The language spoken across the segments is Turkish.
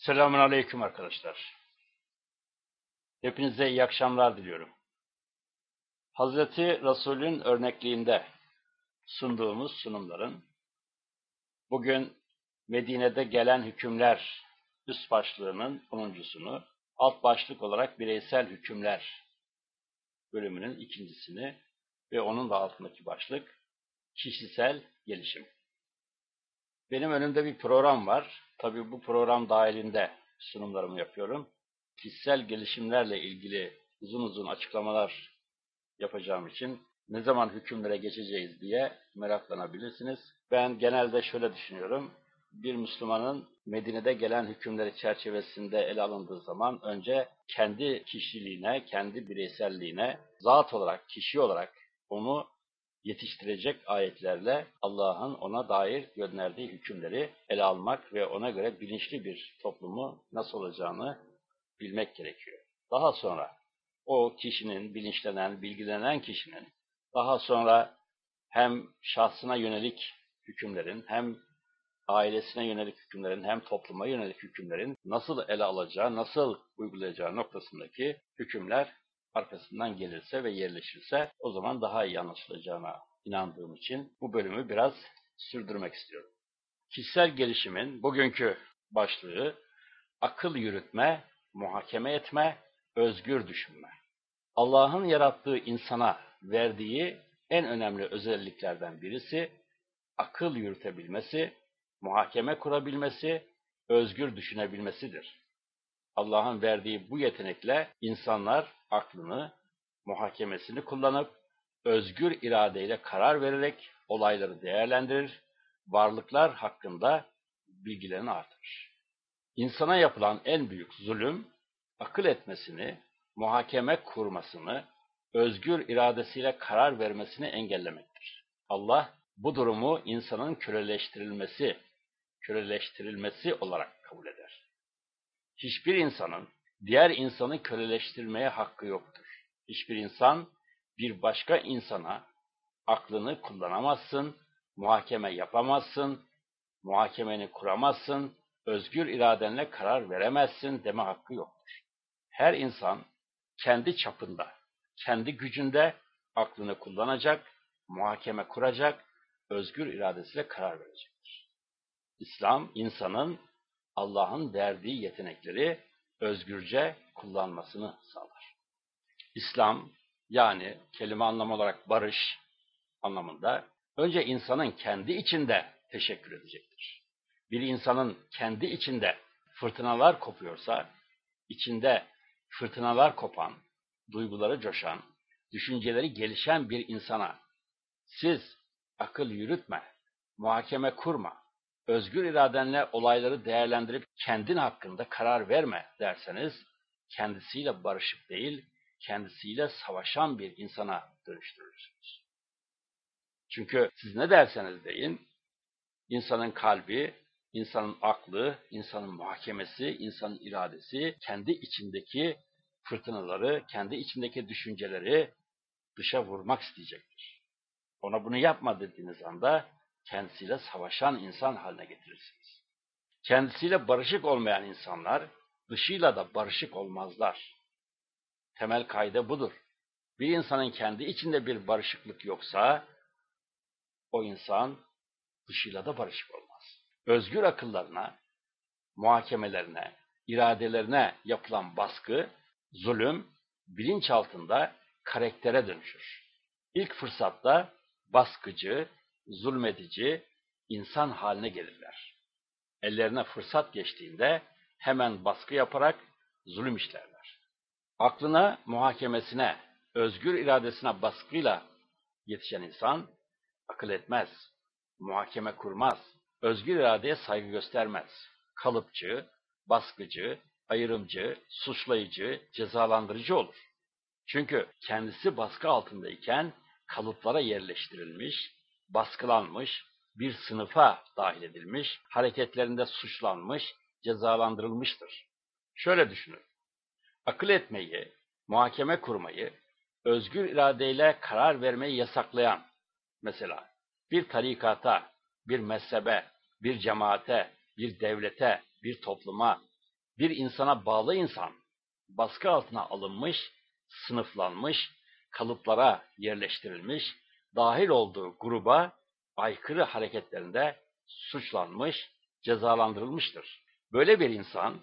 Selamun Aleyküm arkadaşlar. Hepinize iyi akşamlar diliyorum. Hazreti Resul'ün örnekliğinde sunduğumuz sunumların bugün Medine'de gelen hükümler üst başlığının 10.sunu, alt başlık olarak bireysel hükümler bölümünün ikincisini ve onun da altındaki başlık kişisel gelişim. Benim önümde bir program var. Tabii bu program dahilinde sunumlarımı yapıyorum. Kişisel gelişimlerle ilgili uzun uzun açıklamalar yapacağım için ne zaman hükümlere geçeceğiz diye meraklanabilirsiniz. Ben genelde şöyle düşünüyorum. Bir Müslümanın Medine'de gelen hükümleri çerçevesinde ele alındığı zaman önce kendi kişiliğine, kendi bireyselliğine, zat olarak, kişi olarak onu yetiştirecek ayetlerle Allah'ın ona dair gönderdiği hükümleri ele almak ve ona göre bilinçli bir toplumu nasıl olacağını bilmek gerekiyor. Daha sonra o kişinin, bilinçlenen, bilgilenen kişinin daha sonra hem şahsına yönelik hükümlerin, hem ailesine yönelik hükümlerin, hem topluma yönelik hükümlerin nasıl ele alacağı, nasıl uygulayacağı noktasındaki hükümler arkasından gelirse ve yerleşirse o zaman daha iyi anlaşılacağına inandığım için bu bölümü biraz sürdürmek istiyorum. Kişisel gelişimin bugünkü başlığı akıl yürütme, muhakeme etme, özgür düşünme. Allah'ın yarattığı insana verdiği en önemli özelliklerden birisi akıl yürütebilmesi, muhakeme kurabilmesi, özgür düşünebilmesidir. Allah'ın verdiği bu yetenekle insanlar aklını, muhakemesini kullanıp özgür iradeyle karar vererek olayları değerlendirir, varlıklar hakkında bilgilerini artırır. İnsana yapılan en büyük zulüm, akıl etmesini, muhakeme kurmasını, özgür iradesiyle karar vermesini engellemektir. Allah bu durumu insanın köleleştirilmesi, köleleştirilmesi olarak kabul eder. Hiçbir insanın diğer insanı köleleştirmeye hakkı yoktur. Hiçbir insan bir başka insana aklını kullanamazsın, muhakeme yapamazsın, muhakemeni kuramazsın, özgür iradenle karar veremezsin deme hakkı yoktur. Her insan kendi çapında, kendi gücünde aklını kullanacak, muhakeme kuracak, özgür iradesiyle karar verecektir. İslam, insanın Allah'ın verdiği yetenekleri özgürce kullanmasını sağlar. İslam, yani kelime anlamı olarak barış anlamında, önce insanın kendi içinde teşekkür edecektir. Bir insanın kendi içinde fırtınalar kopuyorsa, içinde fırtınalar kopan, duyguları coşan, düşünceleri gelişen bir insana siz akıl yürütme, muhakeme kurma, özgür iradenle olayları değerlendirip kendin hakkında karar verme derseniz, kendisiyle barışık değil, kendisiyle savaşan bir insana dönüştürürsünüz. Çünkü siz ne derseniz deyin, insanın kalbi, insanın aklı, insanın muhakemesi, insanın iradesi, kendi içindeki fırtınaları, kendi içindeki düşünceleri dışa vurmak isteyecektir. Ona bunu yapma dediğiniz anda kendisiyle savaşan insan haline getirirsiniz. Kendisiyle barışık olmayan insanlar dışıyla da barışık olmazlar. Temel kayda budur. Bir insanın kendi içinde bir barışıklık yoksa o insan dışıyla da barışık olmaz. Özgür akıllarına, muhakemelerine, iradelerine yapılan baskı, zulüm, bilinç altında karaktere dönüşür. İlk fırsatta baskıcı, zulmedici insan haline gelirler. Ellerine fırsat geçtiğinde hemen baskı yaparak zulüm işlerler. Aklına, muhakemesine, özgür iradesine baskıyla yetişen insan akıl etmez, muhakeme kurmaz, özgür iradeye saygı göstermez. Kalıpçı, baskıcı, ayrımcı, suçlayıcı, cezalandırıcı olur. Çünkü kendisi baskı altındayken kalıplara yerleştirilmiş, baskılanmış, bir sınıfa dahil edilmiş, hareketlerinde suçlanmış, cezalandırılmıştır. Şöyle düşünün. Akıl etmeyi, muhakeme kurmayı, özgür iradeyle karar vermeyi yasaklayan, mesela bir tarikata, bir mezhebe, bir cemaate, bir devlete, bir topluma, bir insana bağlı insan, baskı altına alınmış, sınıflanmış, kalıplara yerleştirilmiş, dahil olduğu gruba aykırı hareketlerinde suçlanmış, cezalandırılmıştır. Böyle bir insan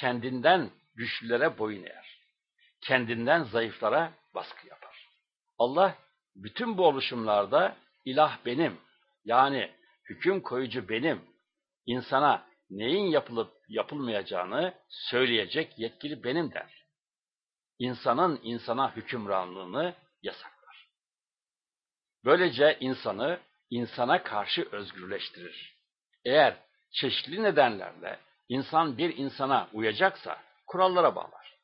kendinden güçlülere boyun eğer. Kendinden zayıflara baskı yapar. Allah bütün bu oluşumlarda ilah benim, yani hüküm koyucu benim, insana neyin yapılıp yapılmayacağını söyleyecek yetkili benim der. İnsanın insana hükümranlığını yasaklar. Böylece insanı insana karşı özgürleştirir. Eğer çeşitli nedenlerle insan bir insana uyacaksa kurallara bağlar.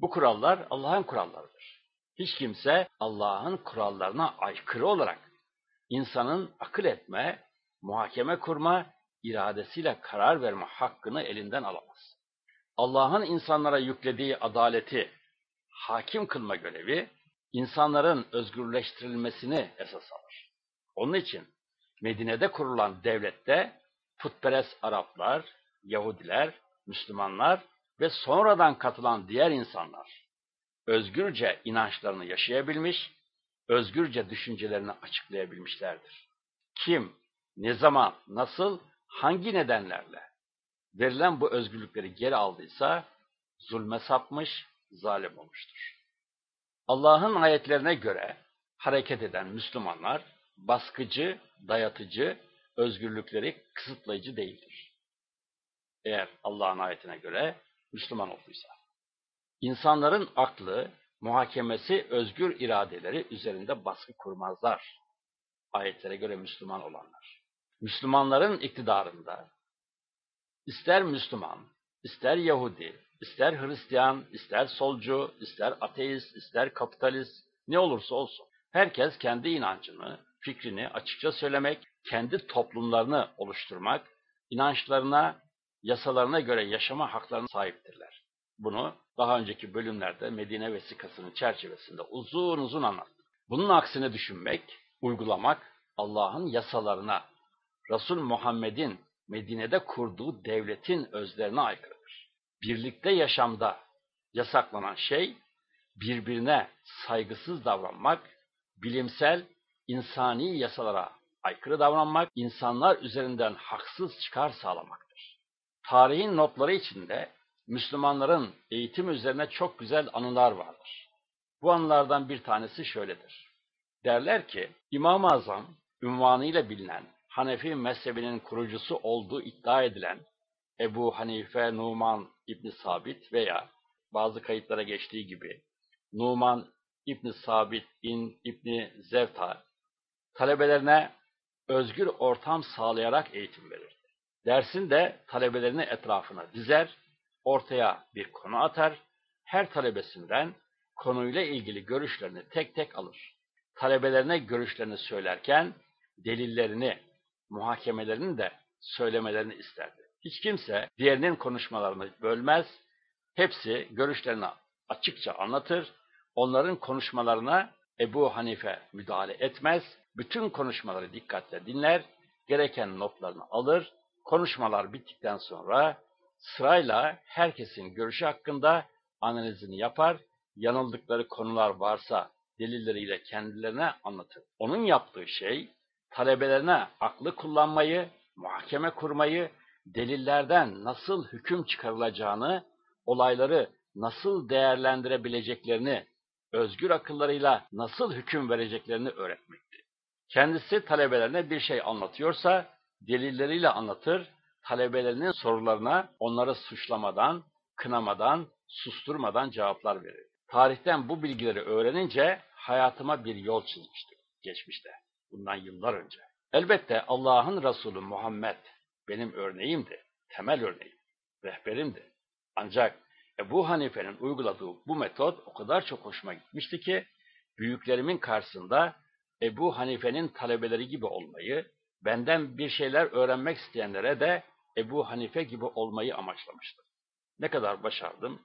Bu kurallar Allah'ın kurallarıdır. Hiç kimse Allah'ın kurallarına aykırı olarak insanın akıl etme, muhakeme kurma, iradesiyle karar verme hakkını elinden alamaz. Allah'ın insanlara yüklediği adaleti hakim kılma görevi, insanların özgürleştirilmesini esas alır. Onun için Medine'de kurulan devlette putperest Araplar, Yahudiler, Müslümanlar ve sonradan katılan diğer insanlar özgürce inançlarını yaşayabilmiş, özgürce düşüncelerini açıklayabilmişlerdir. Kim, ne zaman, nasıl, hangi nedenlerle verilen bu özgürlükleri geri aldıysa zulme sapmış, zalim olmuştur. Allah'ın ayetlerine göre hareket eden Müslümanlar baskıcı, dayatıcı, özgürlükleri kısıtlayıcı değildir. Eğer Allah'ın ayetine göre Müslüman olduysa. İnsanların aklı, muhakemesi, özgür iradeleri üzerinde baskı kurmazlar. Ayetlere göre Müslüman olanlar. Müslümanların iktidarında ister Müslüman, ister Yahudi, ister Hristiyan, ister solcu, ister ateist, ister kapitalist, ne olursa olsun. Herkes kendi inancını, fikrini açıkça söylemek, kendi toplumlarını oluşturmak, inançlarına, yasalarına göre yaşama haklarına sahiptirler. Bunu daha önceki bölümlerde Medine vesikasının çerçevesinde uzun uzun anlattık. Bunun aksine düşünmek, uygulamak Allah'ın yasalarına, Resul Muhammed'in Medine'de kurduğu devletin özlerine aykırıdır. Birlikte yaşamda yasaklanan şey, birbirine saygısız davranmak, bilimsel, insani yasalara aykırı davranmak, insanlar üzerinden haksız çıkar sağlamaktır. Tarihin notları içinde Müslümanların eğitim üzerine çok güzel anılar vardır. Bu anılardan bir tanesi şöyledir. Derler ki İmam-ı Azam ünvanıyla bilinen Hanefi mezhebinin kurucusu olduğu iddia edilen Ebu Hanife Numan İbni Sabit veya bazı kayıtlara geçtiği gibi Numan İbni Sabit bin İbni Zevta talebelerine özgür ortam sağlayarak eğitim verirdi. Dersinde talebelerini etrafına dizer, ortaya bir konu atar, her talebesinden konuyla ilgili görüşlerini tek tek alır. Talebelerine görüşlerini söylerken delillerini, muhakemelerini de söylemelerini isterdi. Hiç kimse diğerinin konuşmalarını bölmez, hepsi görüşlerini açıkça anlatır, onların konuşmalarına Ebu Hanife müdahale etmez, bütün konuşmaları dikkatle dinler, gereken notlarını alır, konuşmalar bittikten sonra sırayla herkesin görüşü hakkında analizini yapar, yanıldıkları konular varsa delilleriyle kendilerine anlatır. Onun yaptığı şey, talebelerine aklı kullanmayı, muhakeme kurmayı, delillerden nasıl hüküm çıkarılacağını, olayları nasıl değerlendirebileceklerini, özgür akıllarıyla nasıl hüküm vereceklerini öğretmekti. Kendisi talebelerine bir şey anlatıyorsa, delilleriyle anlatır, talebelerinin sorularına onları suçlamadan, kınamadan, susturmadan cevaplar verir. Tarihten bu bilgileri öğrenince hayatıma bir yol çizmiştim geçmişte, bundan yıllar önce. Elbette Allah'ın Resulü Muhammed benim örneğimdi, temel örneğim, rehberimdi. Ancak Ebu Hanife'nin uyguladığı bu metot o kadar çok hoşuma gitmişti ki, büyüklerimin karşısında Ebu Hanife'nin talebeleri gibi olmayı, benden bir şeyler öğrenmek isteyenlere de Ebu Hanife gibi olmayı amaçlamıştım. Ne kadar başardım,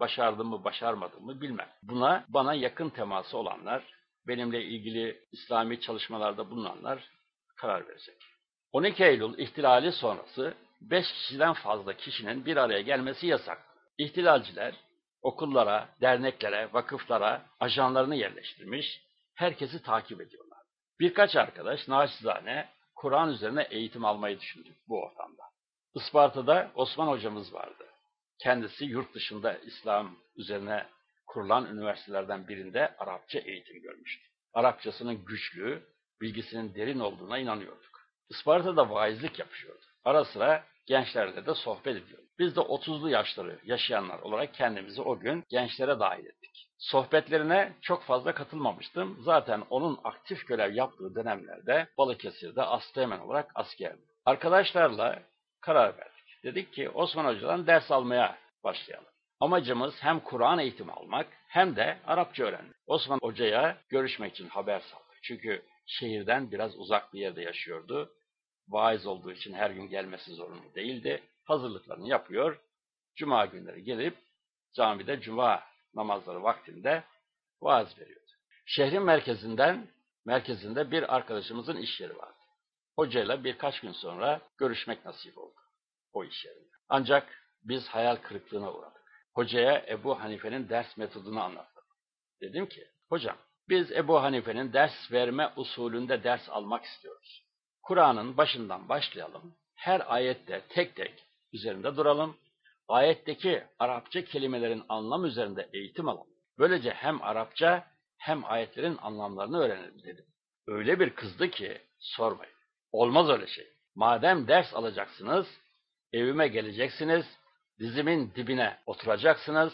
başardım mı başarmadım mı bilmem. Buna bana yakın teması olanlar, benimle ilgili İslami çalışmalarda bulunanlar karar verecek. 12 Eylül ihtilali sonrası beş kişiden fazla kişinin bir araya gelmesi yasak. İhtilalciler okullara, derneklere, vakıflara ajanlarını yerleştirmiş, herkesi takip ediyorlar. Birkaç arkadaş naçizane Kur'an üzerine eğitim almayı düşündük bu ortamda. Isparta'da Osman hocamız vardı. Kendisi yurt dışında İslam üzerine kurulan üniversitelerden birinde Arapça eğitim görmüştü. Arapçasının güçlü, bilgisinin derin olduğuna inanıyorduk. Isparta'da vaizlik yapıyordu. Ara sıra gençlerle de sohbet ediyordu. Biz de 30'lu yaşları yaşayanlar olarak kendimizi o gün gençlere dahil ettik. Sohbetlerine çok fazla katılmamıştım. Zaten onun aktif görev yaptığı dönemlerde Balıkesir'de asteğmen olarak askerdim. Arkadaşlarla karar verdik. Dedik ki Osman Hoca'dan ders almaya başlayalım. Amacımız hem Kur'an eğitimi almak hem de Arapça öğrenmek. Osman Hoca'ya görüşmek için haber saldık. Çünkü şehirden biraz uzak bir yerde yaşıyordu. Vaiz olduğu için her gün gelmesi zorunlu değildi. Hazırlıklarını yapıyor. Cuma günleri gelip camide cuma namazları vaktinde vaaz veriyordu. Şehrin merkezinden merkezinde bir arkadaşımızın iş yeri vardı. Hocayla birkaç gün sonra görüşmek nasip oldu o iş yerinde. Ancak biz hayal kırıklığına uğradık. Hocaya Ebu Hanife'nin ders metodunu anlattım. Dedim ki, hocam biz Ebu Hanife'nin ders verme usulünde ders almak istiyoruz. Kur'an'ın başından başlayalım. Her ayette tek tek üzerinde duralım. Ayetteki Arapça kelimelerin anlam üzerinde eğitim alalım. Böylece hem Arapça hem ayetlerin anlamlarını öğrenelim dedim. Öyle bir kızdı ki sormayın. Olmaz öyle şey. Madem ders alacaksınız, evime geleceksiniz, dizimin dibine oturacaksınız,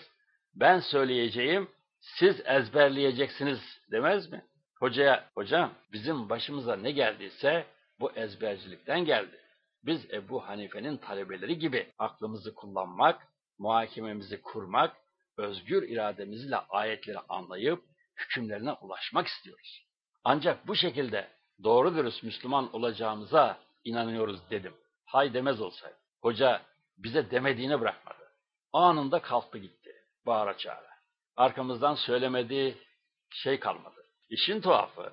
ben söyleyeceğim, siz ezberleyeceksiniz demez mi? Hocaya, hocam bizim başımıza ne geldiyse bu ezbercilikten geldi. Biz Ebu Hanife'nin talebeleri gibi aklımızı kullanmak, muhakememizi kurmak, özgür irademizle ayetleri anlayıp hükümlerine ulaşmak istiyoruz. Ancak bu şekilde doğru dürüst Müslüman olacağımıza inanıyoruz dedim. Hay demez olsaydı. Hoca bize demediğini bırakmadı. Anında kalktı gitti. Bağıra çağıra. Arkamızdan söylemediği şey kalmadı. İşin tuhafı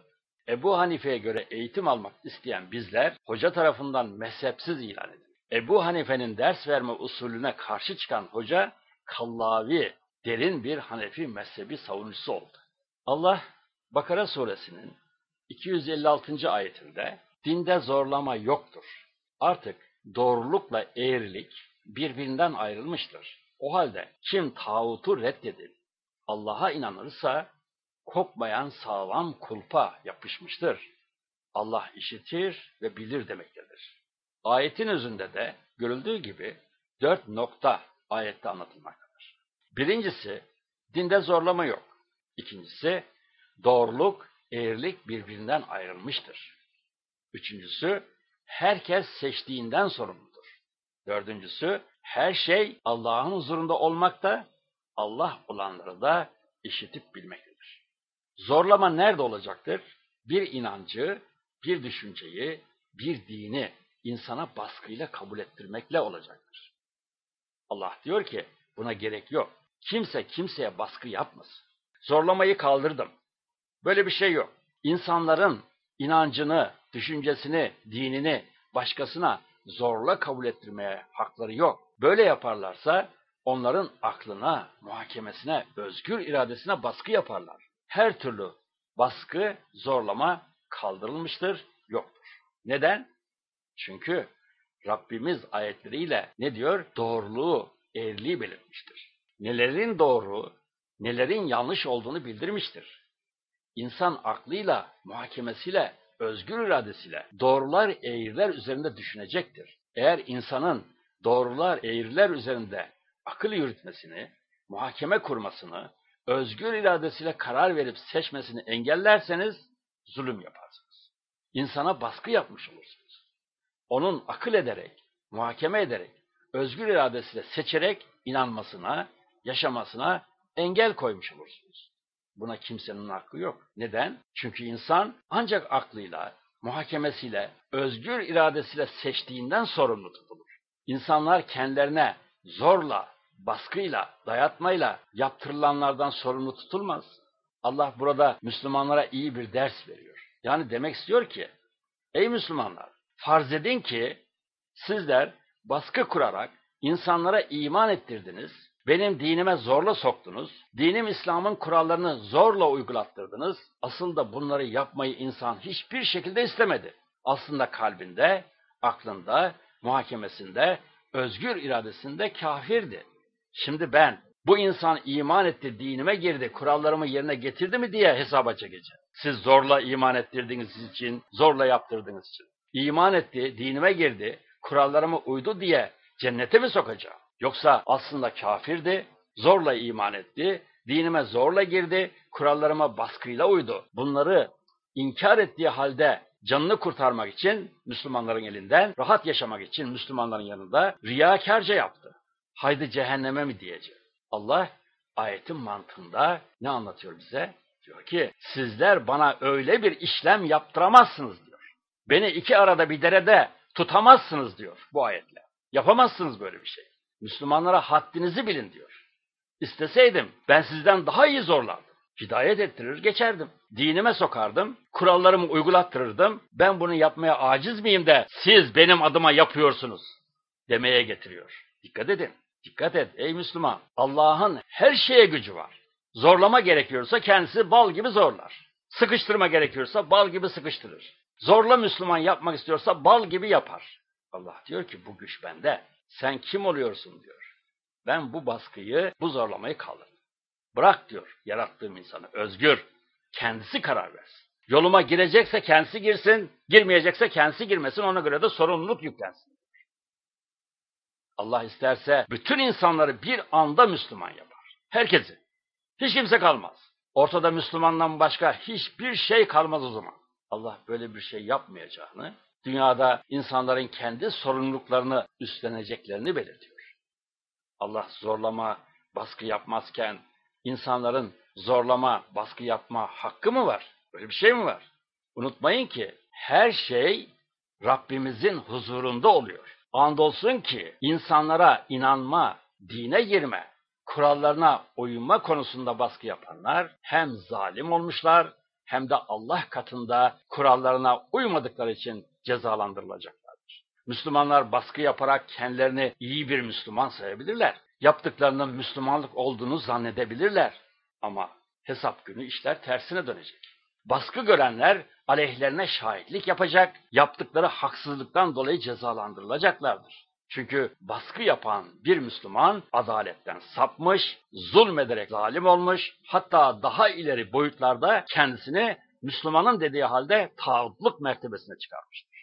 Ebu Hanife'ye göre eğitim almak isteyen bizler hoca tarafından mezhepsiz ilan edildi. Ebu Hanife'nin ders verme usulüne karşı çıkan hoca kallavi, derin bir Hanefi mezhebi savunucusu oldu. Allah Bakara suresinin 256. ayetinde dinde zorlama yoktur. Artık doğrulukla eğrilik birbirinden ayrılmıştır. O halde kim tağutu reddedip Allah'a inanırsa kopmayan sağlam kulpa yapışmıştır. Allah işitir ve bilir demektedir. Ayetin özünde de görüldüğü gibi dört nokta ayette anlatılmaktadır. Birincisi, dinde zorlama yok. İkincisi, doğruluk, eğrilik birbirinden ayrılmıştır. Üçüncüsü, herkes seçtiğinden sorumludur. Dördüncüsü, her şey Allah'ın huzurunda olmakta, Allah olanları da işitip bilmektedir. Zorlama nerede olacaktır? Bir inancı, bir düşünceyi, bir dini insana baskıyla kabul ettirmekle olacaktır. Allah diyor ki buna gerek yok. Kimse kimseye baskı yapmasın. Zorlamayı kaldırdım. Böyle bir şey yok. İnsanların inancını, düşüncesini, dinini başkasına zorla kabul ettirmeye hakları yok. Böyle yaparlarsa onların aklına, muhakemesine, özgür iradesine baskı yaparlar. Her türlü baskı, zorlama kaldırılmıştır, yoktur. Neden? Çünkü Rabbimiz ayetleriyle ne diyor? Doğruluğu, eğriliği belirtmiştir. Nelerin doğru, nelerin yanlış olduğunu bildirmiştir. İnsan aklıyla, muhakemesiyle, özgür iradesiyle doğrular, eğriler üzerinde düşünecektir. Eğer insanın doğrular, eğriler üzerinde akıl yürütmesini, muhakeme kurmasını, özgür iradesiyle karar verip seçmesini engellerseniz zulüm yaparsınız. İnsana baskı yapmış olursunuz. Onun akıl ederek, muhakeme ederek, özgür iradesiyle seçerek inanmasına, yaşamasına engel koymuş olursunuz. Buna kimsenin hakkı yok. Neden? Çünkü insan ancak aklıyla, muhakemesiyle, özgür iradesiyle seçtiğinden sorumlu tutulur. İnsanlar kendilerine zorla, baskıyla, dayatmayla yaptırılanlardan sorumlu tutulmaz. Allah burada Müslümanlara iyi bir ders veriyor. Yani demek istiyor ki, ey Müslümanlar, farz edin ki sizler baskı kurarak insanlara iman ettirdiniz, benim dinime zorla soktunuz, dinim İslam'ın kurallarını zorla uygulattırdınız. Aslında bunları yapmayı insan hiçbir şekilde istemedi. Aslında kalbinde, aklında, muhakemesinde, özgür iradesinde kafirdi. Şimdi ben bu insan iman etti, dinime girdi, kurallarımı yerine getirdi mi diye hesaba çekeceğim. Siz zorla iman ettirdiğiniz için, zorla yaptırdığınız için. İman etti, dinime girdi, kurallarıma uydu diye cennete mi sokacağım? Yoksa aslında kafirdi, zorla iman etti, dinime zorla girdi, kurallarıma baskıyla uydu. Bunları inkar ettiği halde canını kurtarmak için Müslümanların elinden, rahat yaşamak için Müslümanların yanında riyakarca yaptı. Haydi cehenneme mi diyecek? Allah ayetin mantığında ne anlatıyor bize? Diyor ki sizler bana öyle bir işlem yaptıramazsınız diyor. Beni iki arada bir derede tutamazsınız diyor bu ayetle. Yapamazsınız böyle bir şey. Müslümanlara haddinizi bilin diyor. İsteseydim ben sizden daha iyi zorlardım. Hidayet ettirir geçerdim. Dinime sokardım, kurallarımı uygulattırırdım. Ben bunu yapmaya aciz miyim de siz benim adıma yapıyorsunuz demeye getiriyor. Dikkat edin. Dikkat et ey Müslüman. Allah'ın her şeye gücü var. Zorlama gerekiyorsa kendisi bal gibi zorlar. Sıkıştırma gerekiyorsa bal gibi sıkıştırır. Zorla Müslüman yapmak istiyorsa bal gibi yapar. Allah diyor ki bu güç bende. Sen kim oluyorsun diyor. Ben bu baskıyı, bu zorlamayı kaldırdım. Bırak diyor yarattığım insanı. Özgür. Kendisi karar versin. Yoluma girecekse kendisi girsin, girmeyecekse kendisi girmesin, ona göre de sorumluluk yüklensin. Allah isterse bütün insanları bir anda Müslüman yapar. Herkesi. Hiç kimse kalmaz. Ortada Müslümandan başka hiçbir şey kalmaz o zaman. Allah böyle bir şey yapmayacağını, dünyada insanların kendi sorumluluklarını üstleneceklerini belirtiyor. Allah zorlama, baskı yapmazken insanların zorlama, baskı yapma hakkı mı var? Böyle bir şey mi var? Unutmayın ki her şey Rabbimizin huzurunda oluyor. Andolsun ki insanlara inanma, dine girme, kurallarına uyma konusunda baskı yapanlar hem zalim olmuşlar hem de Allah katında kurallarına uymadıkları için cezalandırılacaklardır. Müslümanlar baskı yaparak kendilerini iyi bir Müslüman sayabilirler. Yaptıklarının Müslümanlık olduğunu zannedebilirler. Ama hesap günü işler tersine dönecek. Baskı görenler aleyhlerine şahitlik yapacak, yaptıkları haksızlıktan dolayı cezalandırılacaklardır. Çünkü baskı yapan bir Müslüman adaletten sapmış, zulmederek zalim olmuş, hatta daha ileri boyutlarda kendisini Müslümanın dediği halde tağutluk mertebesine çıkarmıştır.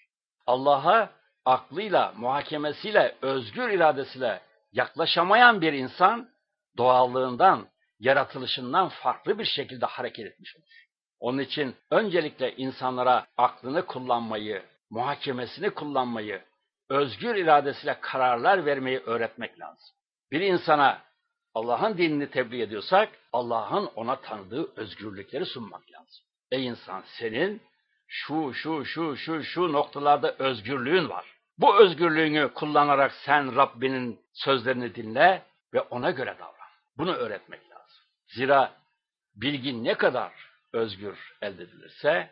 Allah'a aklıyla, muhakemesiyle, özgür iradesiyle yaklaşamayan bir insan doğallığından, yaratılışından farklı bir şekilde hareket etmiş olur. Onun için öncelikle insanlara aklını kullanmayı, muhakemesini kullanmayı, özgür iradesiyle kararlar vermeyi öğretmek lazım. Bir insana Allah'ın dinini tebliğ ediyorsak, Allah'ın ona tanıdığı özgürlükleri sunmak lazım. Ey insan senin şu, şu, şu, şu, şu noktalarda özgürlüğün var. Bu özgürlüğünü kullanarak sen Rabbinin sözlerini dinle ve ona göre davran. Bunu öğretmek lazım. Zira bilgi ne kadar özgür elde edilirse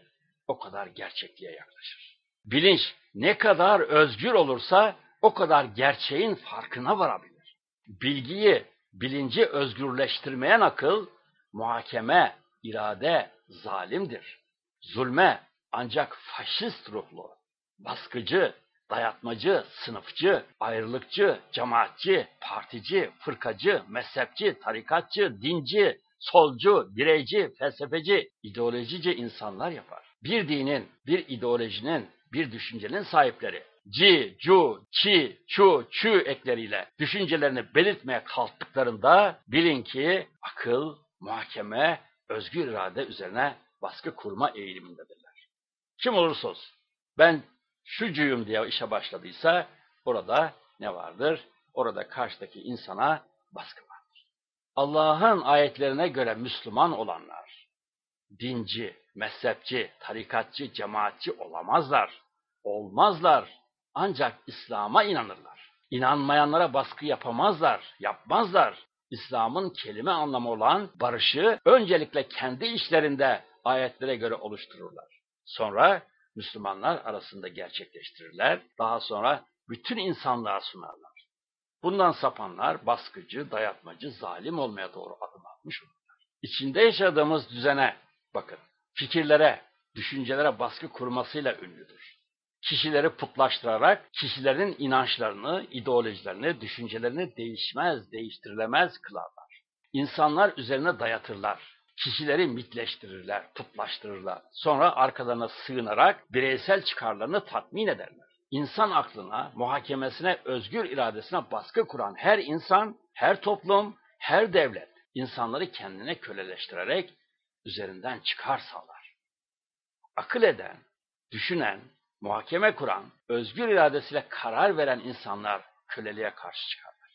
o kadar gerçekliğe yaklaşır. Bilinç ne kadar özgür olursa o kadar gerçeğin farkına varabilir. Bilgiyi, bilinci özgürleştirmeyen akıl, muhakeme, irade zalimdir. Zulme ancak faşist ruhlu, baskıcı, dayatmacı, sınıfçı, ayrılıkçı, cemaatçi, partici, fırkacı, mezhepçi, tarikatçı, dinci, solcu, bireyci, felsefeci, ideolojici insanlar yapar. Bir dinin, bir ideolojinin, bir düşüncenin sahipleri ci, cu, çi, çu, çü ekleriyle düşüncelerini belirtmeye kalktıklarında bilin ki akıl, muhakeme, özgür irade üzerine baskı kurma eğilimindedirler. Kim olursa olsun. Ben şucuyum diye işe başladıysa orada ne vardır? Orada karşıdaki insana baskı vardır. Allah'ın ayetlerine göre Müslüman olanlar dinci, mezhepçi, tarikatçı, cemaatçi olamazlar. Olmazlar. Ancak İslam'a inanırlar. İnanmayanlara baskı yapamazlar, yapmazlar. İslam'ın kelime anlamı olan barışı öncelikle kendi işlerinde ayetlere göre oluştururlar. Sonra Müslümanlar arasında gerçekleştirirler. Daha sonra bütün insanlığa sunarlar. Bundan sapanlar baskıcı, dayatmacı, zalim olmaya doğru adım atmış olurlar. İçinde yaşadığımız düzene bakın, fikirlere, düşüncelere baskı kurmasıyla ünlüdür. Kişileri putlaştırarak kişilerin inançlarını, ideolojilerini, düşüncelerini değişmez, değiştirilemez kılarlar. İnsanlar üzerine dayatırlar. Kişileri mitleştirirler, putlaştırırlar. Sonra arkalarına sığınarak bireysel çıkarlarını tatmin ederler. İnsan aklına, muhakemesine, özgür iradesine baskı kuran her insan, her toplum, her devlet insanları kendine köleleştirerek üzerinden çıkar sağlar. Akıl eden, düşünen, muhakeme kuran, özgür iradesiyle karar veren insanlar köleliğe karşı çıkarlar.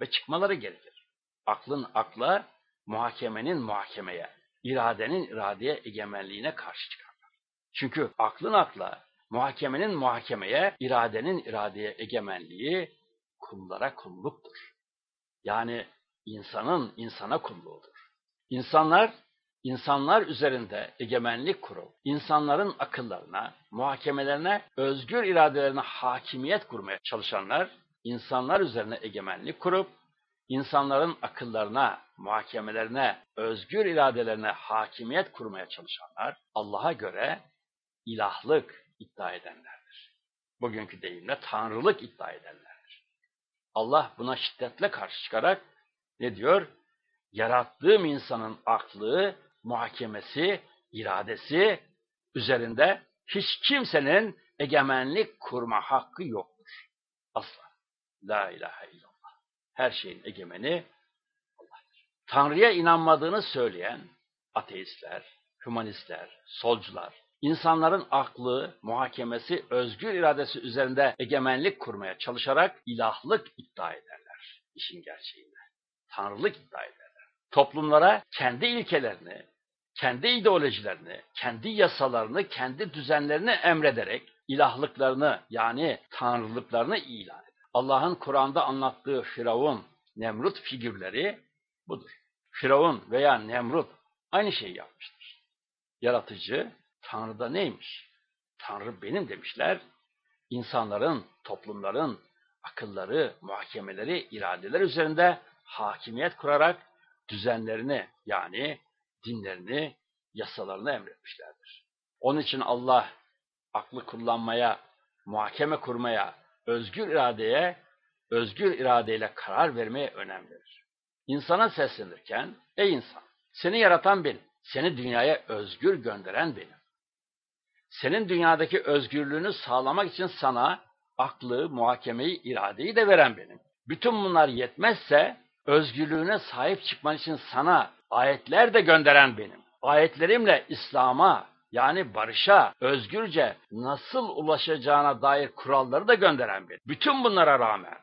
Ve çıkmaları gerekir. Aklın akla, muhakemenin muhakemeye, iradenin iradeye egemenliğine karşı çıkarlar. Çünkü aklın akla, muhakemenin muhakemeye, iradenin iradeye egemenliği kullara kulluktur. Yani insanın insana kulluğudur. İnsanlar, insanlar üzerinde egemenlik kurup, insanların akıllarına, muhakemelerine, özgür iradelerine hakimiyet kurmaya çalışanlar, insanlar üzerine egemenlik kurup, insanların akıllarına, muhakemelerine, özgür iradelerine hakimiyet kurmaya çalışanlar, Allah'a göre ilahlık iddia edenlerdir. Bugünkü deyimle tanrılık iddia edenlerdir. Allah buna şiddetle karşı çıkarak ne diyor? Yarattığım insanın aklı, muhakemesi, iradesi üzerinde hiç kimsenin egemenlik kurma hakkı yoktur. Asla. La ilahe illallah. Her şeyin egemeni Allah'tır. Tanrı'ya inanmadığını söyleyen ateistler, hümanistler, solcular, insanların aklı, muhakemesi, özgür iradesi üzerinde egemenlik kurmaya çalışarak ilahlık iddia ederler işin gerçeğinde. Tanrılık iddia ederler. Toplumlara kendi ilkelerini, kendi ideolojilerini, kendi yasalarını, kendi düzenlerini emrederek ilahlıklarını yani tanrılıklarını ilan eder. Allah'ın Kur'an'da anlattığı Firavun, Nemrut figürleri budur. Firavun veya Nemrut aynı şeyi yapmıştır. Yaratıcı, Tanrı da neymiş? Tanrı benim demişler. İnsanların, toplumların akılları, muhakemeleri, iradeler üzerinde hakimiyet kurarak düzenlerini yani dinlerini, yasalarını emretmişlerdir. Onun için Allah aklı kullanmaya, muhakeme kurmaya, özgür iradeye, özgür iradeyle karar vermeye önem verir. İnsana seslenirken, ey insan, seni yaratan benim, seni dünyaya özgür gönderen benim. Senin dünyadaki özgürlüğünü sağlamak için sana aklı, muhakemeyi, iradeyi de veren benim. Bütün bunlar yetmezse özgürlüğüne sahip çıkman için sana ayetler de gönderen benim. Ayetlerimle İslam'a yani barışa, özgürce nasıl ulaşacağına dair kuralları da gönderen benim. Bütün bunlara rağmen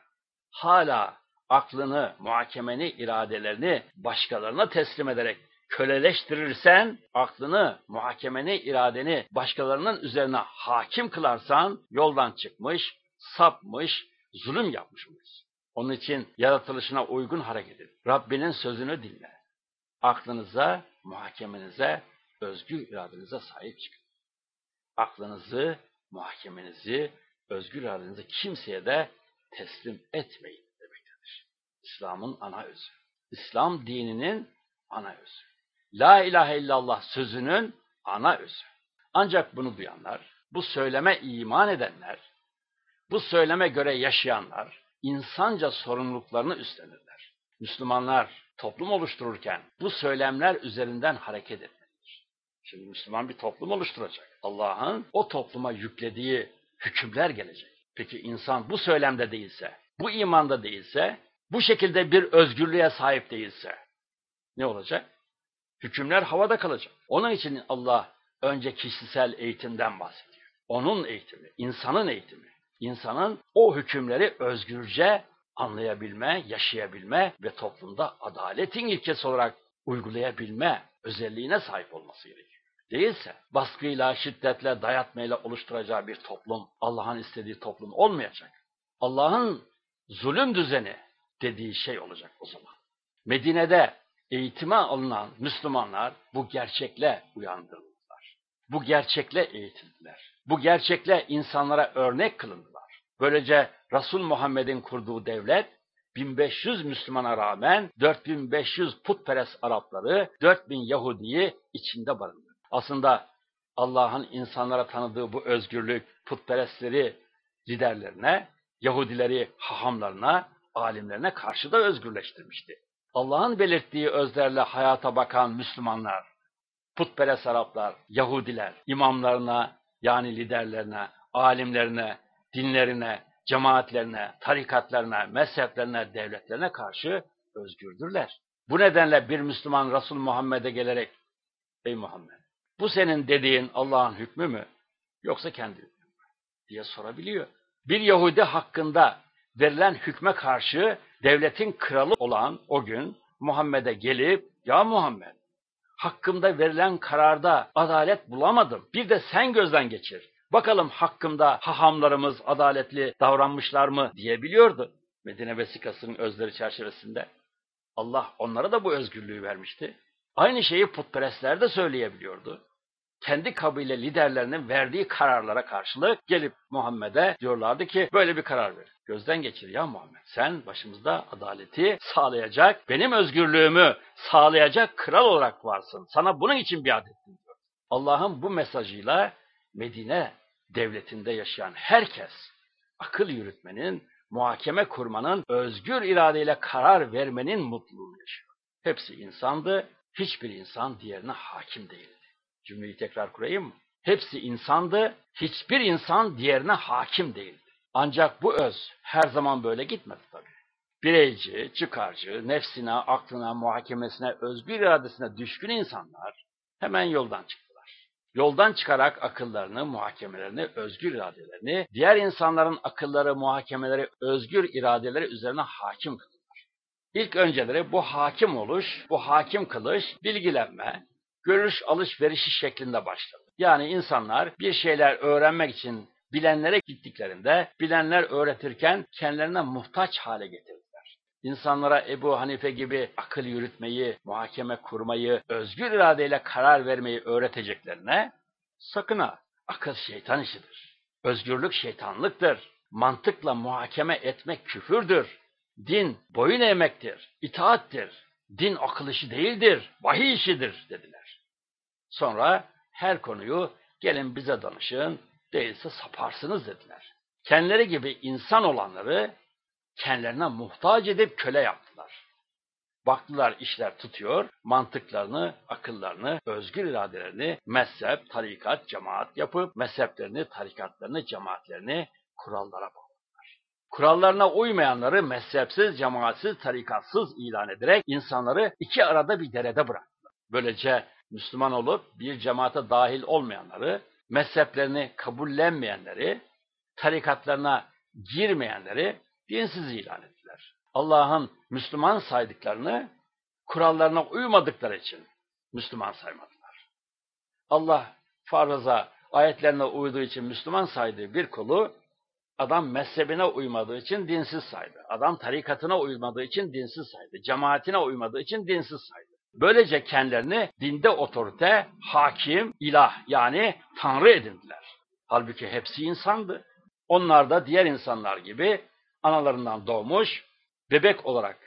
hala aklını, muhakemeni, iradelerini başkalarına teslim ederek köleleştirirsen, aklını, muhakemeni, iradeni başkalarının üzerine hakim kılarsan yoldan çıkmış, sapmış, zulüm yapmış olursun. Onun için yaratılışına uygun hareket edin. Rabbinin sözünü dinle. Aklınıza, muhakemenize, özgür iradenize sahip çıkın. Aklınızı, muhakemenizi, özgür iradenizi kimseye de teslim etmeyin demektedir. İslam'ın ana özü. İslam dininin ana özü. La ilahe illallah sözünün ana özü. Ancak bunu duyanlar, bu söyleme iman edenler, bu söyleme göre yaşayanlar, insanca sorumluluklarını üstlenirler. Müslümanlar toplum oluştururken bu söylemler üzerinden hareket etmelidir. Şimdi Müslüman bir toplum oluşturacak. Allah'ın o topluma yüklediği hükümler gelecek. Peki insan bu söylemde değilse, bu imanda değilse, bu şekilde bir özgürlüğe sahip değilse ne olacak? Hükümler havada kalacak. Onun için Allah önce kişisel eğitimden bahsediyor. Onun eğitimi, insanın eğitimi. İnsanın o hükümleri özgürce anlayabilme, yaşayabilme ve toplumda adaletin ilkesi olarak uygulayabilme özelliğine sahip olması gerekiyor. Değilse baskıyla, şiddetle, dayatmayla oluşturacağı bir toplum Allah'ın istediği toplum olmayacak. Allah'ın zulüm düzeni dediği şey olacak o zaman. Medine'de eğitime alınan Müslümanlar bu gerçekle uyandırıldılar. Bu gerçekle eğitildiler. Bu gerçekle insanlara örnek kılındılar. Böylece Resul Muhammed'in kurduğu devlet 1500 Müslümana rağmen 4500 putperest Arapları, 4000 Yahudi'yi içinde barındırdı. Aslında Allah'ın insanlara tanıdığı bu özgürlük putperestleri liderlerine, Yahudileri hahamlarına, alimlerine karşı da özgürleştirmişti. Allah'ın belirttiği özlerle hayata bakan Müslümanlar, putperest Araplar, Yahudiler, imamlarına yani liderlerine, alimlerine, dinlerine, cemaatlerine, tarikatlarına, mezheplerine, devletlerine karşı özgürdürler. Bu nedenle bir Müslüman Resul Muhammed'e gelerek, ey Muhammed, bu senin dediğin Allah'ın hükmü mü, yoksa kendi hükmü mü? diye sorabiliyor. Bir Yahudi hakkında verilen hükme karşı devletin kralı olan o gün Muhammed'e gelip, ya Muhammed, hakkımda verilen kararda adalet bulamadım. Bir de sen gözden geçir. Bakalım hakkımda hahamlarımız adaletli davranmışlar mı diyebiliyordu. Medine vesikasının özleri çerçevesinde. Allah onlara da bu özgürlüğü vermişti. Aynı şeyi putperestler de söyleyebiliyordu. Kendi kabile liderlerinin verdiği kararlara karşılık gelip Muhammed'e diyorlardı ki böyle bir karar ver. Gözden geçir ya Muhammed. Sen başımızda adaleti sağlayacak, benim özgürlüğümü sağlayacak kral olarak varsın. Sana bunun için biat ettim diyor. Allah'ın bu mesajıyla Medine devletinde yaşayan herkes akıl yürütmenin, muhakeme kurmanın, özgür iradeyle karar vermenin mutluluğunu yaşıyor. Hepsi insandı, hiçbir insan diğerine hakim değildi. Cümleyi tekrar kurayım? Hepsi insandı, hiçbir insan diğerine hakim değildi. Ancak bu öz her zaman böyle gitmedi tabii. Bireyci, çıkarcı, nefsine, aklına, muhakemesine, özgür iradesine düşkün insanlar hemen yoldan çıktılar. Yoldan çıkarak akıllarını, muhakemelerini, özgür iradelerini, diğer insanların akılları, muhakemeleri, özgür iradeleri üzerine hakim kıldılar. İlk önceleri bu hakim oluş, bu hakim kılış, bilgilenme, görüş alışverişi şeklinde başladı. Yani insanlar bir şeyler öğrenmek için bilenlere gittiklerinde bilenler öğretirken kendilerine muhtaç hale getirdiler. İnsanlara Ebu Hanife gibi akıl yürütmeyi, muhakeme kurmayı, özgür iradeyle karar vermeyi öğreteceklerine sakın ha akıl şeytan işidir. Özgürlük şeytanlıktır. Mantıkla muhakeme etmek küfürdür. Din boyun eğmektir, itaattir. Din akıl işi değildir, vahiy işidir dediler. Sonra her konuyu gelin bize danışın, değilse saparsınız dediler. Kendileri gibi insan olanları kendilerine muhtaç edip köle yaptılar. Baktılar işler tutuyor, mantıklarını, akıllarını, özgür iradelerini mezhep, tarikat, cemaat yapıp mezheplerini, tarikatlarını, cemaatlerini kurallara bağladılar. Kurallarına uymayanları mezhepsiz, cemaatsiz, tarikatsız ilan ederek insanları iki arada bir derede bıraktılar. Böylece Müslüman olup bir cemaate dahil olmayanları mezheplerini kabullenmeyenleri, tarikatlarına girmeyenleri dinsiz ilan ettiler. Allah'ın Müslüman saydıklarını kurallarına uymadıkları için Müslüman saymadılar. Allah farza ayetlerine uyduğu için Müslüman saydığı bir kulu adam mezhebine uymadığı için dinsiz saydı. Adam tarikatına uymadığı için dinsiz saydı. Cemaatine uymadığı için dinsiz saydı. Böylece kendilerini dinde otorite, hakim, ilah yani tanrı edindiler. Halbuki hepsi insandı. Onlar da diğer insanlar gibi analarından doğmuş, bebek olarak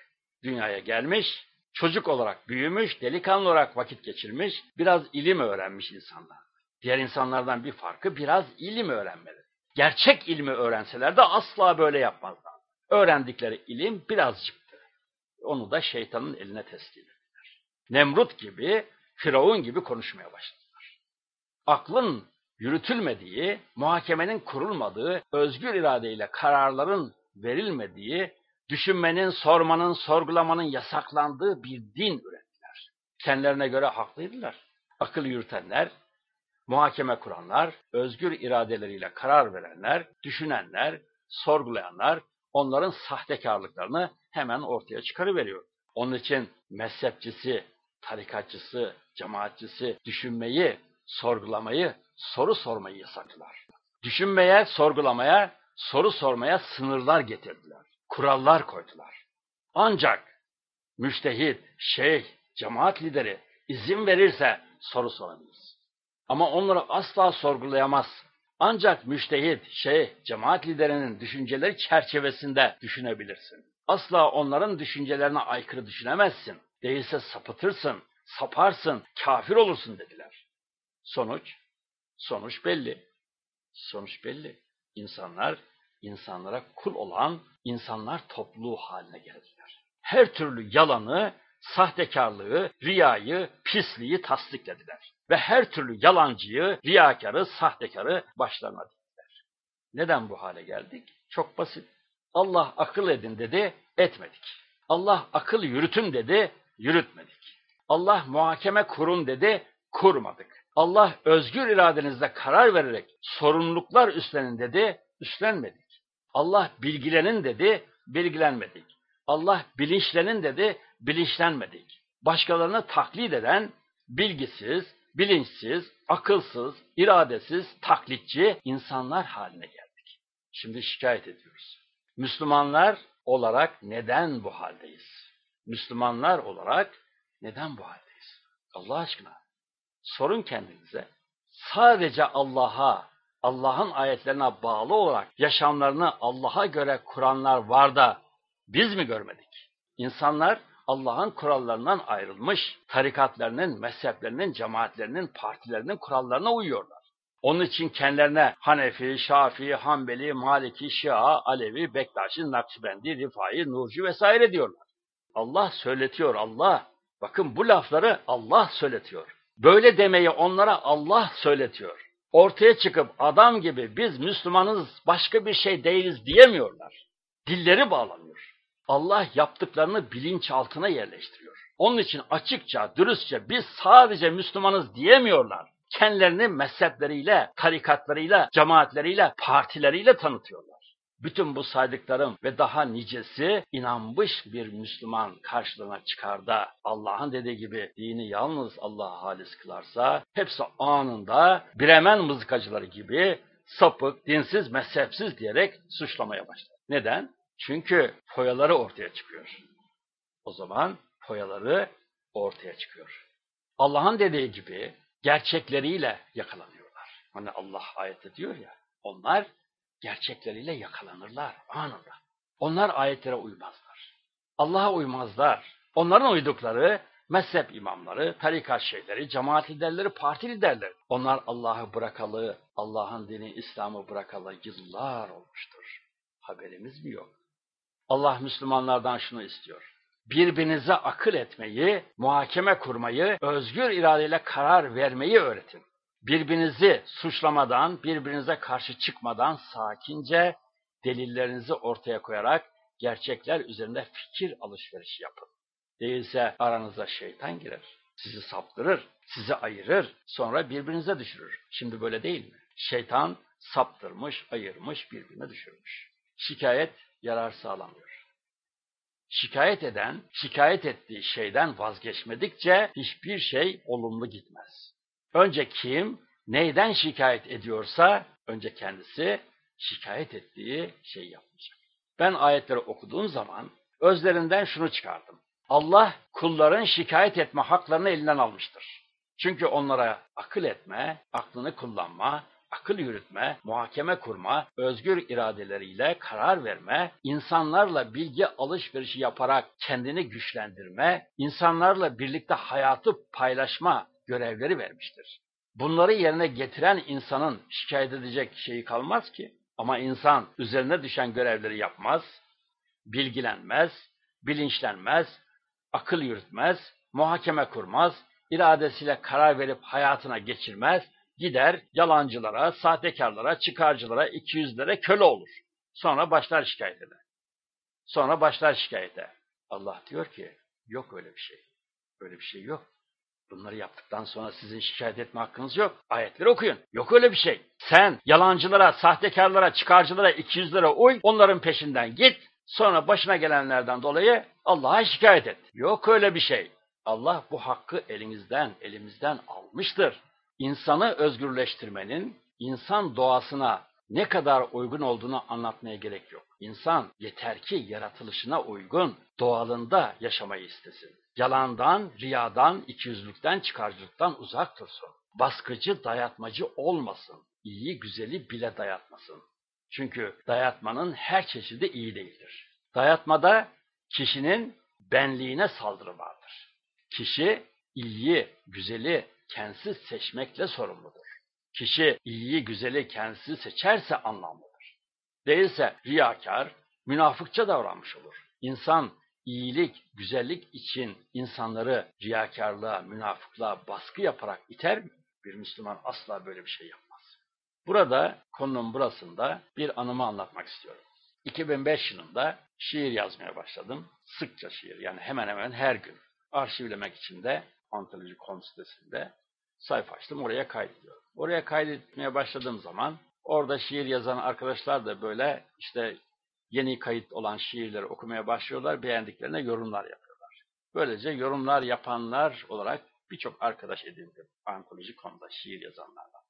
dünyaya gelmiş, çocuk olarak büyümüş, delikanlı olarak vakit geçirmiş, biraz ilim öğrenmiş insanlar. Diğer insanlardan bir farkı biraz ilim öğrenmeleri. Gerçek ilmi öğrenseler de asla böyle yapmazlar. Öğrendikleri ilim birazcıktı. Onu da şeytanın eline teslim Nemrut gibi, Firavun gibi konuşmaya başladılar. Aklın yürütülmediği, muhakemenin kurulmadığı, özgür iradeyle kararların verilmediği, düşünmenin, sormanın, sorgulamanın yasaklandığı bir din ürettiler. Kendilerine göre haklıydılar. Akıl yürütenler, muhakeme kuranlar, özgür iradeleriyle karar verenler, düşünenler, sorgulayanlar, onların sahtekarlıklarını hemen ortaya çıkarıveriyor. Onun için mezhepçisi, tarikatçısı, cemaatçisi düşünmeyi, sorgulamayı, soru sormayı yasakladılar. Düşünmeye, sorgulamaya, soru sormaya sınırlar getirdiler. Kurallar koydular. Ancak müştehit, şeyh, cemaat lideri izin verirse soru sorabiliriz. Ama onları asla sorgulayamaz, ancak müştehit, şey, cemaat liderinin düşünceleri çerçevesinde düşünebilirsin. Asla onların düşüncelerine aykırı düşünemezsin. Değilse sapıtırsın, saparsın, kafir olursun dediler. Sonuç? Sonuç belli. Sonuç belli. İnsanlar, insanlara kul olan insanlar topluluğu haline geldiler. Her türlü yalanı, sahtekarlığı, riyayı, pisliği tasdiklediler. Ve her türlü yalancıyı, riyakarı, sahtekarı başlarına diktiler. Neden bu hale geldik? Çok basit. Allah akıl edin dedi, etmedik. Allah akıl yürütün dedi, yürütmedik. Allah muhakeme kurun dedi, kurmadık. Allah özgür iradenizle karar vererek sorumluluklar üstlenin dedi, üstlenmedik. Allah bilgilenin dedi, bilgilenmedik. Allah bilinçlenin dedi, bilinçlenmedik. Başkalarını taklit eden, bilgisiz, bilinçsiz, akılsız, iradesiz, taklitçi insanlar haline geldik. Şimdi şikayet ediyoruz. Müslümanlar olarak neden bu haldeyiz? Müslümanlar olarak neden bu haldeyiz? Allah aşkına sorun kendinize. Sadece Allah'a, Allah'ın ayetlerine bağlı olarak yaşamlarını Allah'a göre kuranlar var da biz mi görmedik? İnsanlar Allah'ın kurallarından ayrılmış, tarikatlarının, mezheplerinin, cemaatlerinin, partilerinin kurallarına uyuyorlar. Onun için kendilerine Hanefi, Şafii, Hanbeli, Maliki, Şia, Alevi, Bektaşi, Nakşibendi, Rifai, Nurcu vesaire diyorlar. Allah söyletiyor, Allah. Bakın bu lafları Allah söyletiyor. Böyle demeyi onlara Allah söyletiyor. Ortaya çıkıp adam gibi biz Müslümanız başka bir şey değiliz diyemiyorlar. Dilleri bağlanıyor. Allah yaptıklarını bilinçaltına yerleştiriyor. Onun için açıkça, dürüstçe biz sadece Müslümanız diyemiyorlar. Kendilerini mezhepleriyle, tarikatlarıyla, cemaatleriyle, partileriyle tanıtıyorlar. Bütün bu saydıklarım ve daha nicesi inanmış bir Müslüman karşılığına çıkar da Allah'ın dediği gibi dini yalnız Allah'a halis kılarsa hepsi anında Bremen mızıkacıları gibi sapık, dinsiz, mezhepsiz diyerek suçlamaya başlar. Neden? Çünkü foyaları ortaya çıkıyor. O zaman foyaları ortaya çıkıyor. Allah'ın dediği gibi gerçekleriyle yakalanıyorlar. Hani Allah ayette diyor ya, onlar gerçekleriyle yakalanırlar anında. Onlar ayetlere uymazlar. Allah'a uymazlar. Onların uydukları mezhep imamları, tarikat şeyleri, cemaat liderleri, parti liderleri. Onlar Allah'ı bırakalı, Allah'ın dini İslam'ı bırakalı yıllar olmuştur. Haberimiz mi yok? Allah Müslümanlardan şunu istiyor. Birbirinize akıl etmeyi, muhakeme kurmayı, özgür iradeyle karar vermeyi öğretin. Birbirinizi suçlamadan, birbirinize karşı çıkmadan sakince delillerinizi ortaya koyarak gerçekler üzerinde fikir alışverişi yapın. Değilse aranıza şeytan girer, sizi saptırır, sizi ayırır, sonra birbirinize düşürür. Şimdi böyle değil mi? Şeytan saptırmış, ayırmış, birbirine düşürmüş. Şikayet yarar sağlamıyor. Şikayet eden, şikayet ettiği şeyden vazgeçmedikçe hiçbir şey olumlu gitmez. Önce kim neyden şikayet ediyorsa önce kendisi şikayet ettiği şeyi yapmayacak. Ben ayetleri okuduğum zaman özlerinden şunu çıkardım. Allah kulların şikayet etme haklarını elinden almıştır. Çünkü onlara akıl etme, aklını kullanma, akıl yürütme, muhakeme kurma, özgür iradeleriyle karar verme, insanlarla bilgi alışverişi yaparak kendini güçlendirme, insanlarla birlikte hayatı paylaşma görevleri vermiştir. Bunları yerine getiren insanın şikayet edecek şeyi kalmaz ki. Ama insan üzerine düşen görevleri yapmaz, bilgilenmez, bilinçlenmez, akıl yürütmez, muhakeme kurmaz, iradesiyle karar verip hayatına geçirmez, gider yalancılara, sahtekarlara, çıkarcılara, ikiyüzlere köle olur. Sonra başlar şikayete. Sonra başlar şikayete. Allah diyor ki yok öyle bir şey. Öyle bir şey yok. Bunları yaptıktan sonra sizin şikayet etme hakkınız yok. Ayetleri okuyun. Yok öyle bir şey. Sen yalancılara, sahtekarlara, çıkarcılara, ikiyüzlere uy, onların peşinden git. Sonra başına gelenlerden dolayı Allah'a şikayet et. Yok öyle bir şey. Allah bu hakkı elinizden, elimizden almıştır. İnsanı özgürleştirmenin insan doğasına ne kadar uygun olduğunu anlatmaya gerek yok. İnsan yeter ki yaratılışına uygun, doğalında yaşamayı istesin. Yalandan, riyadan, ikiyüzlükten, çıkarcılıktan uzak dursun. baskıcı, dayatmacı olmasın. İyi güzeli bile dayatmasın. Çünkü dayatmanın her çeşidi iyi değildir. Dayatmada kişinin benliğine saldırı vardır. Kişi iyiyi, güzeli kendisi seçmekle sorumludur. Kişi iyiyi, güzeli kendisi seçerse anlamlıdır. Değilse riyakar, münafıkça davranmış olur. İnsan iyilik, güzellik için insanları riyakarlığa, münafıklığa baskı yaparak iter mi? Bir Müslüman asla böyle bir şey yapmaz. Burada konunun burasında bir anımı anlatmak istiyorum. 2005 yılında şiir yazmaya başladım. Sıkça şiir yani hemen hemen her gün. Arşivlemek için de Antoloji.com sitesinde sayfa açtım. Oraya kaydediyorum. Oraya kaydetmeye başladığım zaman orada şiir yazan arkadaşlar da böyle işte yeni kayıt olan şiirleri okumaya başlıyorlar. Beğendiklerine yorumlar yapıyorlar. Böylece yorumlar yapanlar olarak birçok arkadaş edindim. Antoloji.com'da şiir yazanlardan.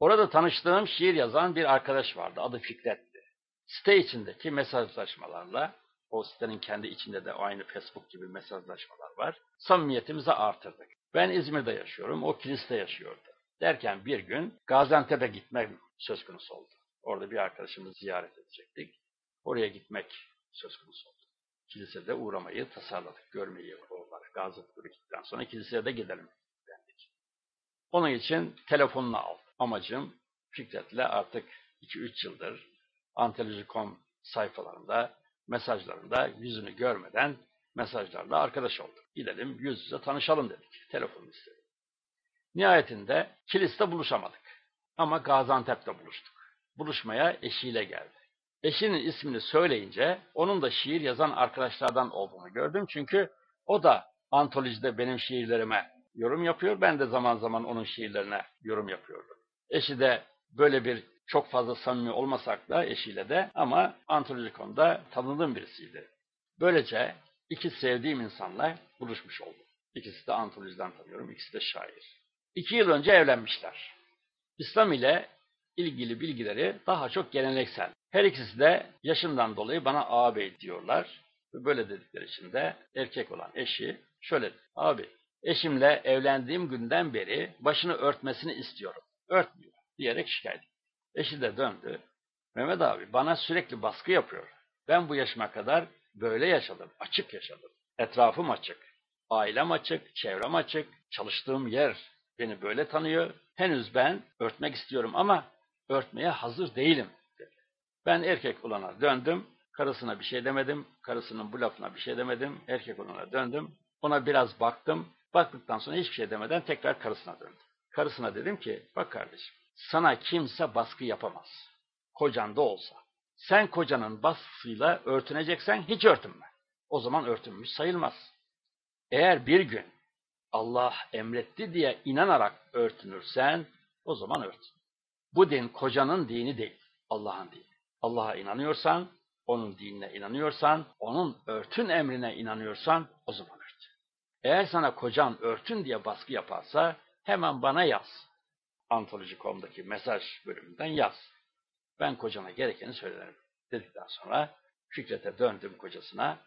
Orada tanıştığım şiir yazan bir arkadaş vardı. Adı Fikret'ti. Site içindeki mesajlaşmalarla, o sitenin kendi içinde de aynı Facebook gibi mesajlaşmalar var. Samimiyetimizi artırdık. Ben İzmir'de yaşıyorum, o Kilis'te yaşıyordu. Derken bir gün Gaziantep'e gitmek söz konusu oldu. Orada bir arkadaşımızı ziyaret edecektik. Oraya gitmek söz konusu oldu. Kilisede uğramayı tasarladık, görmeyi oraları. Gaziantep'e gittikten sonra kiliseye de gidelim dendik. Onun için telefonunu aldım. Amacım Fikret'le artık 2-3 yıldır Antoloji.com sayfalarında, mesajlarında yüzünü görmeden mesajlarla arkadaş olduk. Gidelim yüz yüze tanışalım dedik. Telefonu istedim. Nihayetinde kiliste buluşamadık. Ama Gaziantep'te buluştuk. Buluşmaya eşiyle geldi. Eşinin ismini söyleyince onun da şiir yazan arkadaşlardan olduğunu gördüm. Çünkü o da antolojide benim şiirlerime yorum yapıyor. Ben de zaman zaman onun şiirlerine yorum yapıyordum. Eşi de böyle bir çok fazla samimi olmasak da eşiyle de ama antolojik.com'da tanıdığım birisiydi. Böylece iki sevdiğim insanla buluşmuş oldum. İkisi de antolojiden tanıyorum, ikisi de şair. İki yıl önce evlenmişler. İslam ile ilgili bilgileri daha çok geleneksel. Her ikisi de yaşından dolayı bana ağabey diyorlar. Böyle dedikleri için de erkek olan eşi şöyle dedi. Abi eşimle evlendiğim günden beri başını örtmesini istiyorum. Örtmüyor diyerek şikayet etti. Eşi de döndü. Mehmet abi bana sürekli baskı yapıyor. Ben bu yaşıma kadar böyle yaşadım. Açık yaşadım. Etrafım açık. Ailem açık, çevrem açık. Çalıştığım yer beni böyle tanıyor. Henüz ben örtmek istiyorum ama örtmeye hazır değilim dedi. Ben erkek olana döndüm. Karısına bir şey demedim. Karısının bu lafına bir şey demedim. Erkek olana döndüm. Ona biraz baktım. Baktıktan sonra hiçbir şey demeden tekrar karısına döndüm. Karısına dedim ki bak kardeşim sana kimse baskı yapamaz. Kocan da olsa. Sen kocanın baskısıyla örtüneceksen hiç örtünme. O zaman örtünmüş sayılmaz. Eğer bir gün Allah emretti diye inanarak örtünürsen o zaman ört. Bu din kocanın dini değil, Allah'ın dini. Allah'a inanıyorsan, onun dinine inanıyorsan, onun örtün emrine inanıyorsan o zaman ört. Eğer sana kocan örtün diye baskı yaparsa hemen bana yaz. Antoloji.com'daki mesaj bölümünden yaz. Ben kocana gerekeni söylerim dedikten sonra Fikret'e döndüm kocasına.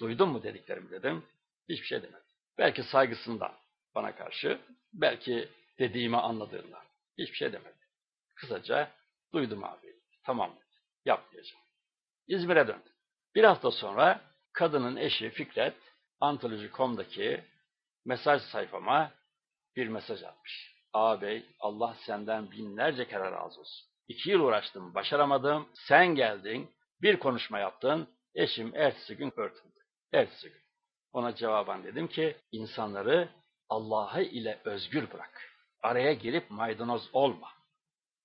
Duydun mu dediklerimi dedim. Hiçbir şey demedi. Belki saygısından bana karşı, belki dediğimi anladığından. Hiçbir şey demedi. Kısaca duydum abi. Tamam dedi. Yapmayacağım. İzmir'e döndüm. Bir hafta sonra kadının eşi Fikret Antoloji.com'daki mesaj sayfama bir mesaj atmış. Ağabey Allah senden binlerce kere razı olsun. İki yıl uğraştım, başaramadım. Sen geldin, bir konuşma yaptın. Eşim ertesi gün örtüldü. Ertesi gün. Ona cevaben dedim ki insanları Allah'ı ile özgür bırak. Araya girip maydanoz olma.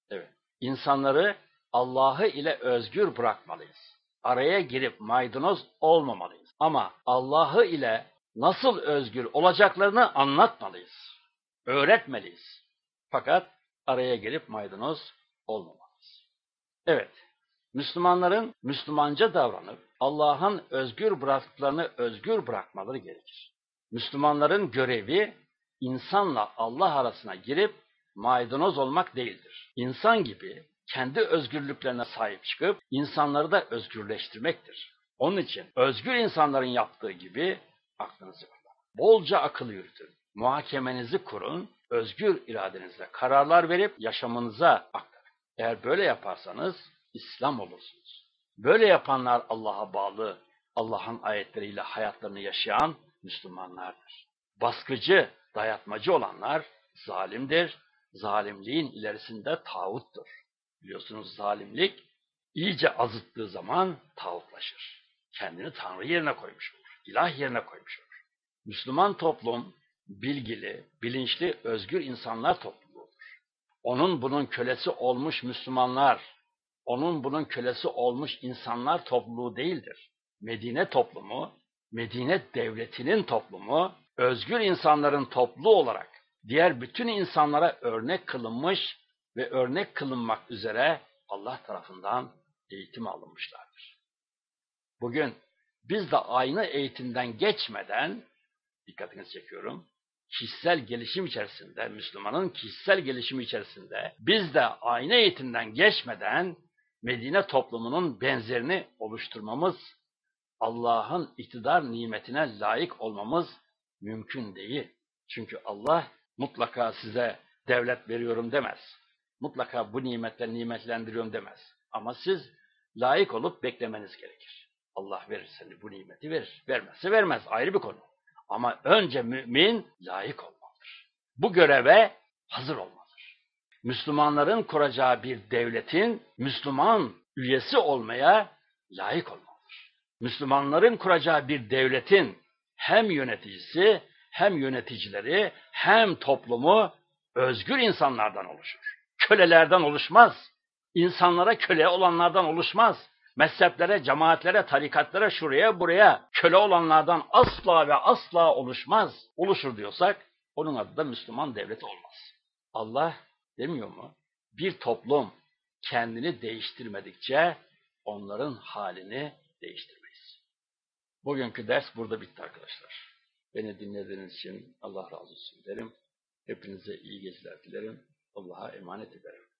Evet. İnsanları Allah'ı ile özgür bırakmalıyız. Araya girip maydanoz olmamalıyız. Ama Allah'ı ile nasıl özgür olacaklarını anlatmalıyız. Öğretmeliyiz. Fakat araya girip maydanoz olmamalıyız. Evet, Müslümanların Müslümanca davranıp Allah'ın özgür bıraktıklarını özgür bırakmaları gerekir. Müslümanların görevi insanla Allah arasına girip maydanoz olmak değildir. İnsan gibi kendi özgürlüklerine sahip çıkıp insanları da özgürleştirmektir. Onun için özgür insanların yaptığı gibi aklınızı kullanın. Bolca akıl yürütün. Muhakemenizi kurun özgür iradenizle kararlar verip yaşamınıza aktarın. Eğer böyle yaparsanız İslam olursunuz. Böyle yapanlar Allah'a bağlı, Allah'ın ayetleriyle hayatlarını yaşayan Müslümanlardır. Baskıcı, dayatmacı olanlar zalimdir. Zalimliğin ilerisinde tağuttur. Biliyorsunuz zalimlik iyice azıttığı zaman tağutlaşır. Kendini Tanrı yerine koymuş olur. İlah yerine koymuş olur. Müslüman toplum bilgili, bilinçli, özgür insanlar topluluğudur. Onun bunun kölesi olmuş Müslümanlar, onun bunun kölesi olmuş insanlar topluluğu değildir. Medine toplumu, Medine devletinin toplumu, özgür insanların topluluğu olarak diğer bütün insanlara örnek kılınmış ve örnek kılınmak üzere Allah tarafından eğitim alınmışlardır. Bugün biz de aynı eğitimden geçmeden, dikkatinizi çekiyorum, kişisel gelişim içerisinde, Müslümanın kişisel gelişimi içerisinde biz de aynı eğitimden geçmeden Medine toplumunun benzerini oluşturmamız, Allah'ın iktidar nimetine layık olmamız mümkün değil. Çünkü Allah mutlaka size devlet veriyorum demez. Mutlaka bu nimetle nimetlendiriyorum demez. Ama siz layık olup beklemeniz gerekir. Allah verirse bu nimeti verir. Vermezse vermez. Ayrı bir konu. Ama önce mümin layık olmalıdır. Bu göreve hazır olmalıdır. Müslümanların kuracağı bir devletin Müslüman üyesi olmaya layık olmalıdır. Müslümanların kuracağı bir devletin hem yöneticisi, hem yöneticileri, hem toplumu özgür insanlardan oluşur. Kölelerden oluşmaz. İnsanlara köle olanlardan oluşmaz mezheplere, cemaatlere, tarikatlara, şuraya, buraya köle olanlardan asla ve asla oluşmaz. Oluşur diyorsak onun adı da Müslüman devleti olmaz. Allah demiyor mu? Bir toplum kendini değiştirmedikçe onların halini değiştirmeyiz. Bugünkü ders burada bitti arkadaşlar. Beni dinlediğiniz için Allah razı olsun derim. Hepinize iyi geceler dilerim. Allah'a emanet ederim.